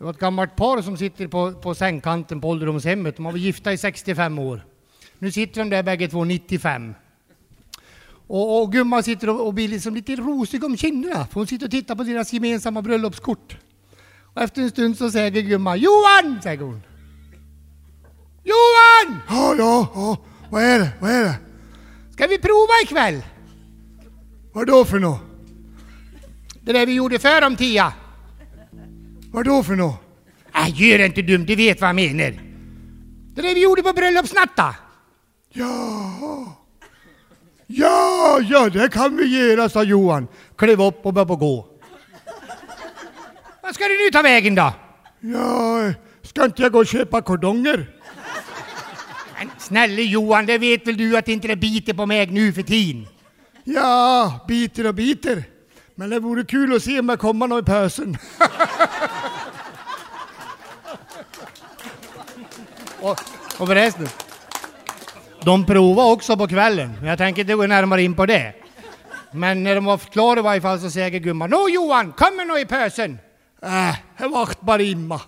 Det var ett gammalt par som sitter på, på sängkanten på ålderdomshemmet. De har varit gifta i 65 år. Nu sitter de där bägge två 95. Och, och gumman sitter och, och blir liksom lite rosig om kinderna, för hon sitter och tittar på deras gemensamma bröllopskort. Och efter en stund så säger gumman Johan! säger hon. Johan! Ja, ja, ja. Vad är det? Vad är det? Ska vi prova ikväll? Vad då för något? Det där vi gjorde för om tia. Vad då för något? Äh, gör inte dumt, du vet vad jag menar. Det där vi gjorde på bröllopsnatta. Ja. Ja, ja, det kan vi göra, sa Johan. Klev upp och började gå. Vad ska du nu ta vägen då? Ja, ska inte jag gå och köpa kordonger? Men snälla Johan, det vet väl du att inte det biter på mig nu för tiden? Ja, biter och biter. Men det vore kul att se om jag kommer någon i pösen. Och, och förresten, de provade också på kvällen. Jag tänker inte gå närmare in på det. Men när de var klara i varje fall så säger gumman Nå Johan, kommer nå i pösen? Äh, det vart bara imma.